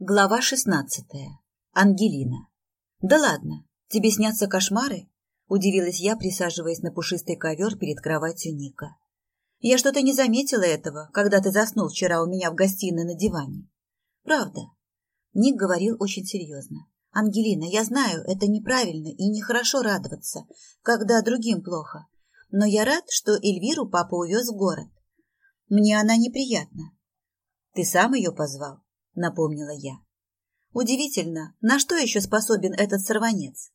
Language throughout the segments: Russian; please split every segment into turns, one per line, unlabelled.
Глава шестнадцатая. Ангелина. «Да ладно, тебе снятся кошмары?» – удивилась я, присаживаясь на пушистый ковер перед кроватью Ника. «Я что-то не заметила этого, когда ты заснул вчера у меня в гостиной на диване». «Правда». Ник говорил очень серьезно. «Ангелина, я знаю, это неправильно и нехорошо радоваться, когда другим плохо. Но я рад, что Эльвиру папа увез в город. Мне она неприятна». «Ты сам ее позвал?» Напомнила я. Удивительно, на что еще способен этот сорванец?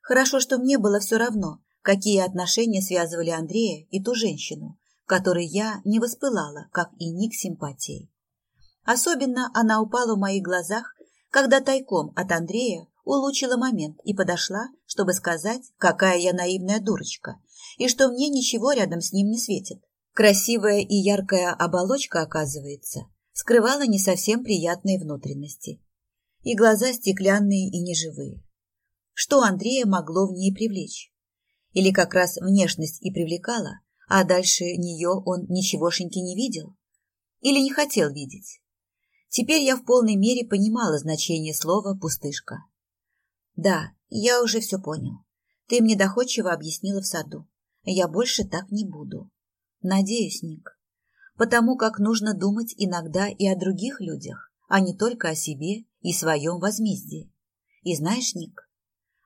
Хорошо, что мне было все равно, какие отношения связывали Андрея и ту женщину, которой я не воспылала, как и Ник симпатией. Особенно она упала в моих глазах, когда тайком от Андрея улучила момент и подошла, чтобы сказать, какая я наивная дурочка, и что мне ничего рядом с ним не светит. Красивая и яркая оболочка, оказывается, скрывала не совсем приятные внутренности. И глаза стеклянные и неживые. Что Андрея могло в ней привлечь? Или как раз внешность и привлекала, а дальше нее он ничегошеньки не видел? Или не хотел видеть? Теперь я в полной мере понимала значение слова «пустышка». Да, я уже все понял. Ты мне доходчиво объяснила в саду. Я больше так не буду. Надеюсь, Ник потому как нужно думать иногда и о других людях, а не только о себе и своем возмездии. И знаешь, Ник,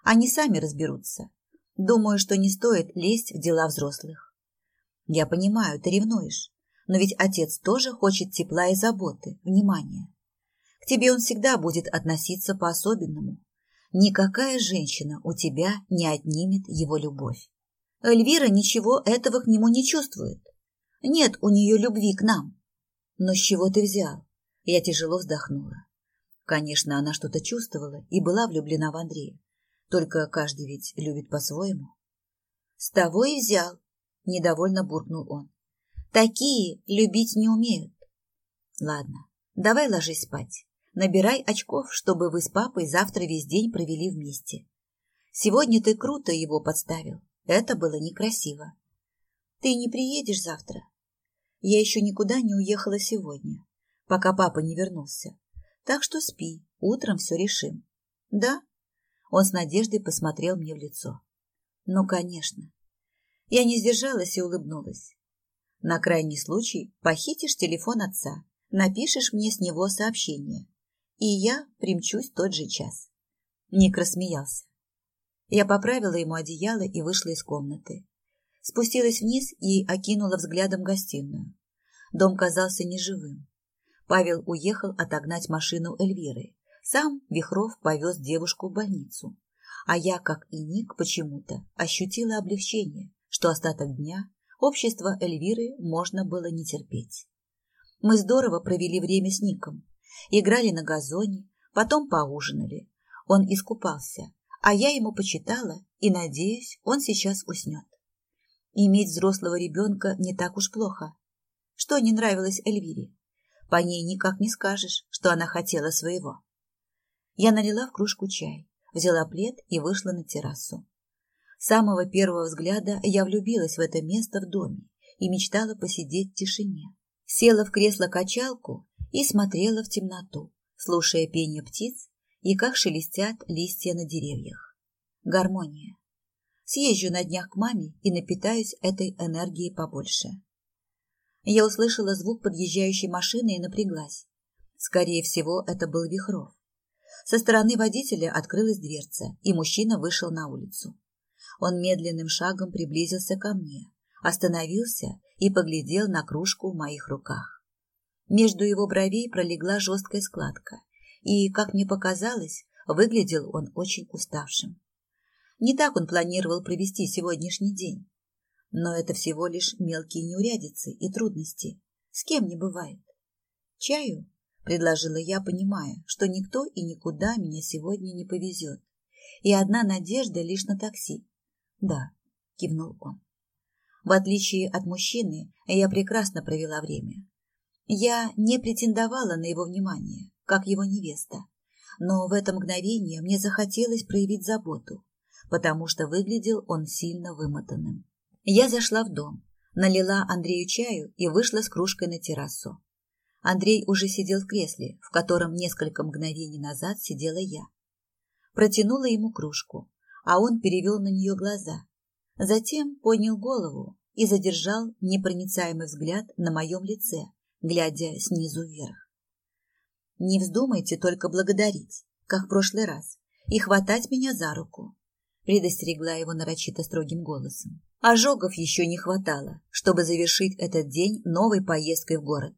они сами разберутся. Думаю, что не стоит лезть в дела взрослых. Я понимаю, ты ревнуешь, но ведь отец тоже хочет тепла и заботы, внимания. К тебе он всегда будет относиться по-особенному. Никакая женщина у тебя не отнимет его любовь. Эльвира ничего этого к нему не чувствует. Нет у нее любви к нам. Но с чего ты взял? Я тяжело вздохнула. Конечно, она что-то чувствовала и была влюблена в Андрея. Только каждый ведь любит по-своему. С того и взял, недовольно буркнул он. Такие любить не умеют. Ладно, давай ложись спать. Набирай очков, чтобы вы с папой завтра весь день провели вместе. Сегодня ты круто его подставил. Это было некрасиво. Ты не приедешь завтра? Я еще никуда не уехала сегодня, пока папа не вернулся. Так что спи, утром все решим. Да? Он с надеждой посмотрел мне в лицо. Ну, конечно. Я не сдержалась и улыбнулась. На крайний случай похитишь телефон отца, напишешь мне с него сообщение, и я примчусь тот же час. Ник рассмеялся. Я поправила ему одеяло и вышла из комнаты спустилась вниз и окинула взглядом гостиную. Дом казался неживым. Павел уехал отогнать машину Эльвиры. Сам Вихров повез девушку в больницу. А я, как и Ник, почему-то ощутила облегчение, что остаток дня общество Эльвиры можно было не терпеть. Мы здорово провели время с Ником. Играли на газоне, потом поужинали. Он искупался, а я ему почитала и, надеюсь, он сейчас уснет. Иметь взрослого ребенка не так уж плохо. Что не нравилось Эльвире? По ней никак не скажешь, что она хотела своего. Я налила в кружку чай, взяла плед и вышла на террасу. С самого первого взгляда я влюбилась в это место в доме и мечтала посидеть в тишине. Села в кресло-качалку и смотрела в темноту, слушая пение птиц и как шелестят листья на деревьях. Гармония. Съезжу на днях к маме и напитаюсь этой энергией побольше. Я услышала звук подъезжающей машины и напряглась. Скорее всего, это был Вихров. Со стороны водителя открылась дверца, и мужчина вышел на улицу. Он медленным шагом приблизился ко мне, остановился и поглядел на кружку в моих руках. Между его бровей пролегла жесткая складка, и, как мне показалось, выглядел он очень уставшим. Не так он планировал провести сегодняшний день. Но это всего лишь мелкие неурядицы и трудности. С кем не бывает. Чаю? Предложила я, понимая, что никто и никуда меня сегодня не повезет. И одна надежда лишь на такси. Да, кивнул он. В отличие от мужчины, я прекрасно провела время. Я не претендовала на его внимание, как его невеста. Но в это мгновение мне захотелось проявить заботу, потому что выглядел он сильно вымотанным. Я зашла в дом, налила Андрею чаю и вышла с кружкой на террасу. Андрей уже сидел в кресле, в котором несколько мгновений назад сидела я. Протянула ему кружку, а он перевел на нее глаза. Затем поднял голову и задержал непроницаемый взгляд на моем лице, глядя снизу вверх. «Не вздумайте только благодарить, как в прошлый раз, и хватать меня за руку», предостерегла его нарочито строгим голосом. Ожогов еще не хватало, чтобы завершить этот день новой поездкой в город.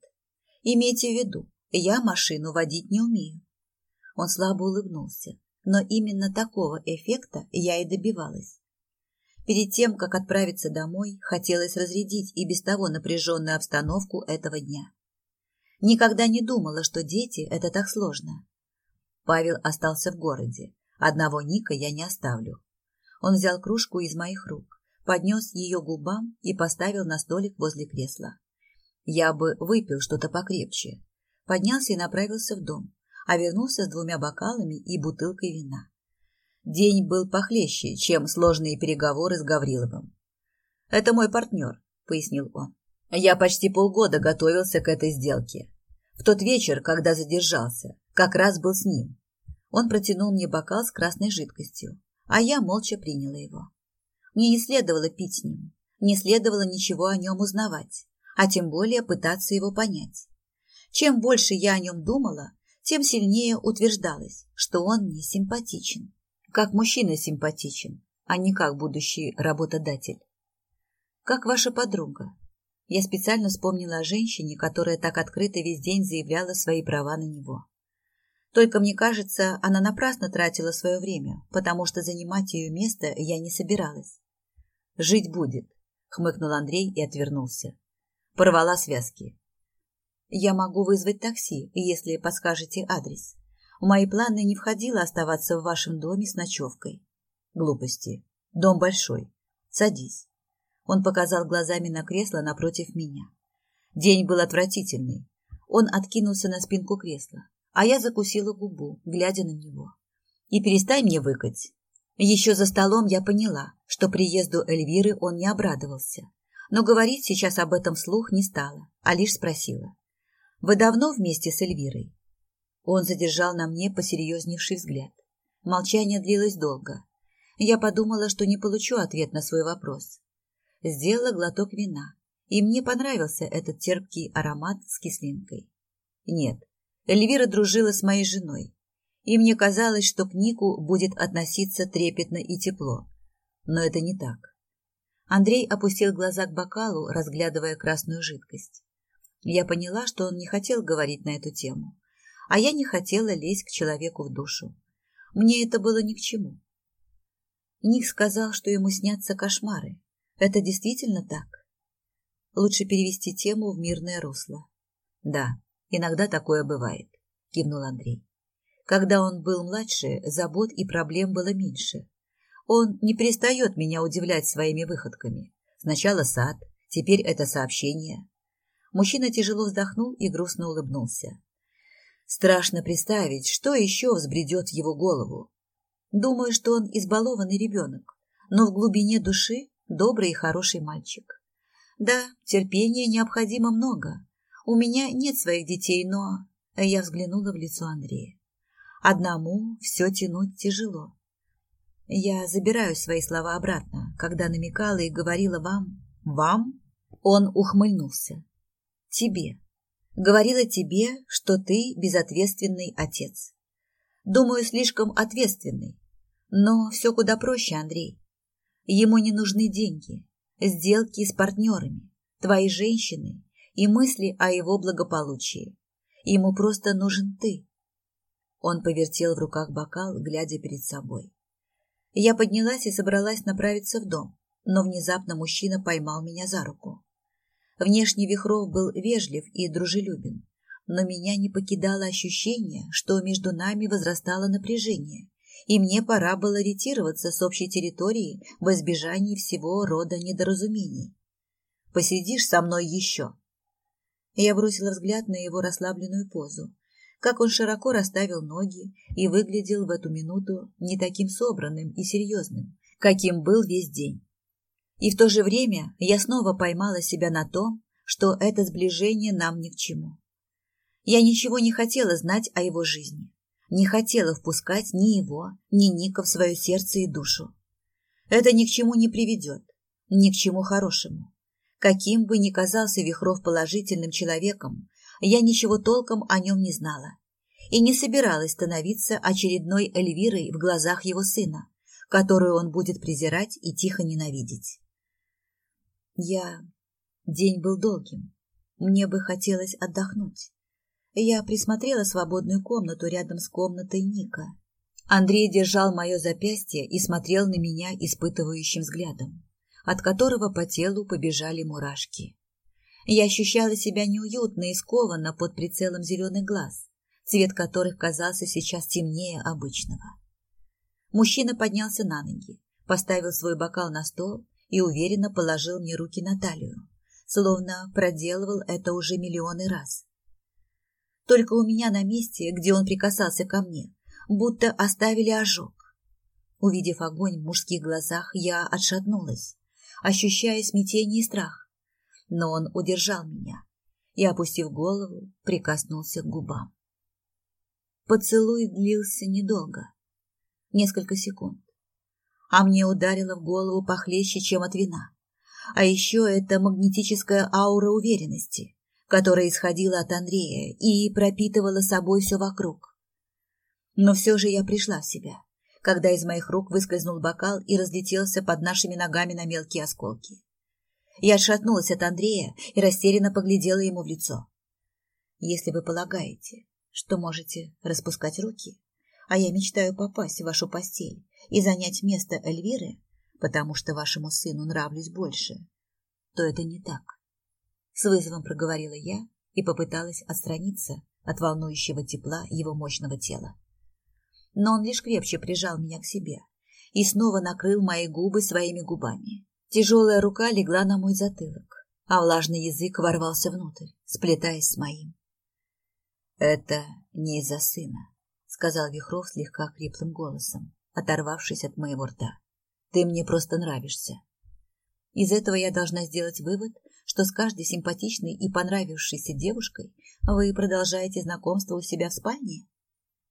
Имейте в виду, я машину водить не умею. Он слабо улыбнулся, но именно такого эффекта я и добивалась. Перед тем, как отправиться домой, хотелось разрядить и без того напряженную обстановку этого дня. Никогда не думала, что дети – это так сложно. Павел остался в городе. Одного Ника я не оставлю. Он взял кружку из моих рук, поднес ее губам и поставил на столик возле кресла. Я бы выпил что-то покрепче. Поднялся и направился в дом, а вернулся с двумя бокалами и бутылкой вина. День был похлеще, чем сложные переговоры с Гавриловым. «Это мой партнер», — пояснил он. «Я почти полгода готовился к этой сделке. В тот вечер, когда задержался, как раз был с ним. Он протянул мне бокал с красной жидкостью, а я молча приняла его. Мне не следовало пить с ним, не следовало ничего о нем узнавать а тем более пытаться его понять. Чем больше я о нем думала, тем сильнее утверждалось, что он мне симпатичен. Как мужчина симпатичен, а не как будущий работодатель. Как ваша подруга. Я специально вспомнила о женщине, которая так открыто весь день заявляла свои права на него. Только мне кажется, она напрасно тратила свое время, потому что занимать ее место я не собиралась. «Жить будет», — хмыкнул Андрей и отвернулся. Порвала связки. Я могу вызвать такси, если подскажете адрес. В мои планы не входило оставаться в вашем доме с ночевкой. Глупости. Дом большой. Садись. Он показал глазами на кресло напротив меня. День был отвратительный. Он откинулся на спинку кресла, а я закусила губу, глядя на него. И перестань мне выкать. Еще за столом я поняла, что приезду Эльвиры он не обрадовался но говорить сейчас об этом вслух не стала, а лишь спросила. «Вы давно вместе с Эльвирой?» Он задержал на мне посерьезневший взгляд. Молчание длилось долго. Я подумала, что не получу ответ на свой вопрос. Сделала глоток вина, и мне понравился этот терпкий аромат с кислинкой. Нет, Эльвира дружила с моей женой, и мне казалось, что к Нику будет относиться трепетно и тепло. Но это не так. Андрей опустил глаза к бокалу, разглядывая красную жидкость. Я поняла, что он не хотел говорить на эту тему, а я не хотела лезть к человеку в душу. Мне это было ни к чему. Ник сказал, что ему снятся кошмары. Это действительно так? Лучше перевести тему в мирное русло. Да, иногда такое бывает, кивнул Андрей. Когда он был младше, забот и проблем было меньше. Он не перестает меня удивлять своими выходками. Сначала сад, теперь это сообщение. Мужчина тяжело вздохнул и грустно улыбнулся. Страшно представить, что еще взбредет в его голову. Думаю, что он избалованный ребенок, но в глубине души добрый и хороший мальчик. Да, терпения необходимо много. У меня нет своих детей, но... Я взглянула в лицо Андрея. Одному все тянуть тяжело. Я забираю свои слова обратно, когда намекала и говорила вам... Вам? Он ухмыльнулся. Тебе. Говорила тебе, что ты безответственный отец. Думаю, слишком ответственный. Но все куда проще, Андрей. Ему не нужны деньги, сделки с партнерами, твои женщины и мысли о его благополучии. Ему просто нужен ты. Он повертел в руках бокал, глядя перед собой. Я поднялась и собралась направиться в дом, но внезапно мужчина поймал меня за руку. Внешне Вихров был вежлив и дружелюбен, но меня не покидало ощущение, что между нами возрастало напряжение, и мне пора было ретироваться с общей территории в избежании всего рода недоразумений. «Посидишь со мной еще?» Я бросила взгляд на его расслабленную позу, как он широко расставил ноги и выглядел в эту минуту не таким собранным и серьезным, каким был весь день. И в то же время я снова поймала себя на том, что это сближение нам ни к чему. Я ничего не хотела знать о его жизни. Не хотела впускать ни его, ни Ника в свое сердце и душу. Это ни к чему не приведет, ни к чему хорошему. Каким бы ни казался Вихров положительным человеком, я ничего толком о нем не знала и не собиралась становиться очередной Эльвирой в глазах его сына, которую он будет презирать и тихо ненавидеть. Я... День был долгим. Мне бы хотелось отдохнуть. Я присмотрела свободную комнату рядом с комнатой Ника. Андрей держал мое запястье и смотрел на меня испытывающим взглядом, от которого по телу побежали мурашки. Я ощущала себя неуютно и скованно под прицелом зеленых глаз, цвет которых казался сейчас темнее обычного. Мужчина поднялся на ноги, поставил свой бокал на стол и уверенно положил мне руки на талию, словно проделывал это уже миллионы раз. Только у меня на месте, где он прикасался ко мне, будто оставили ожог. Увидев огонь в мужских глазах, я отшатнулась, ощущая смятение и страх но он удержал меня и, опустив голову, прикоснулся к губам. Поцелуй длился недолго, несколько секунд, а мне ударило в голову похлеще, чем от вина. А еще это магнетическая аура уверенности, которая исходила от Андрея и пропитывала собой все вокруг. Но все же я пришла в себя, когда из моих рук выскользнул бокал и разлетелся под нашими ногами на мелкие осколки. Я отшатнулась от Андрея и растерянно поглядела ему в лицо. Если вы полагаете, что можете распускать руки, а я мечтаю попасть в вашу постель и занять место Эльвиры, потому что вашему сыну нравлюсь больше, то это не так. С вызовом проговорила я и попыталась отстраниться от волнующего тепла его мощного тела. Но он лишь крепче прижал меня к себе и снова накрыл мои губы своими губами. Тяжелая рука легла на мой затылок, а влажный язык ворвался внутрь, сплетаясь с моим. «Это не из-за сына», — сказал Вихров слегка хриплым голосом, оторвавшись от моего рта. «Ты мне просто нравишься». Из этого я должна сделать вывод, что с каждой симпатичной и понравившейся девушкой вы продолжаете знакомство у себя в спальне?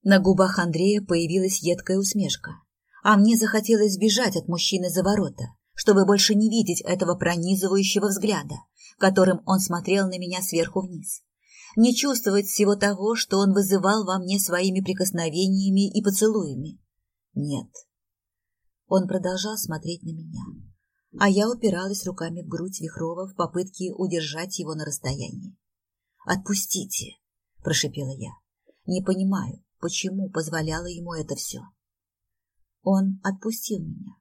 На губах Андрея появилась едкая усмешка, а мне захотелось сбежать от мужчины за ворота, чтобы больше не видеть этого пронизывающего взгляда, которым он смотрел на меня сверху вниз. Не чувствовать всего того, что он вызывал во мне своими прикосновениями и поцелуями. Нет. Он продолжал смотреть на меня, а я упиралась руками в грудь Вихрова в попытке удержать его на расстоянии. «Отпустите!» – прошипела я. «Не понимаю, почему позволяла ему это все». Он отпустил меня,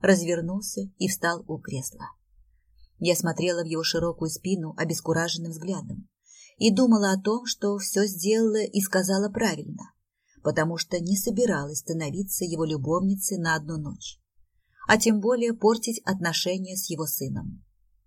развернулся и встал у кресла. Я смотрела в его широкую спину обескураженным взглядом и думала о том, что все сделала и сказала правильно, потому что не собиралась становиться его любовницей на одну ночь, а тем более портить отношения с его сыном.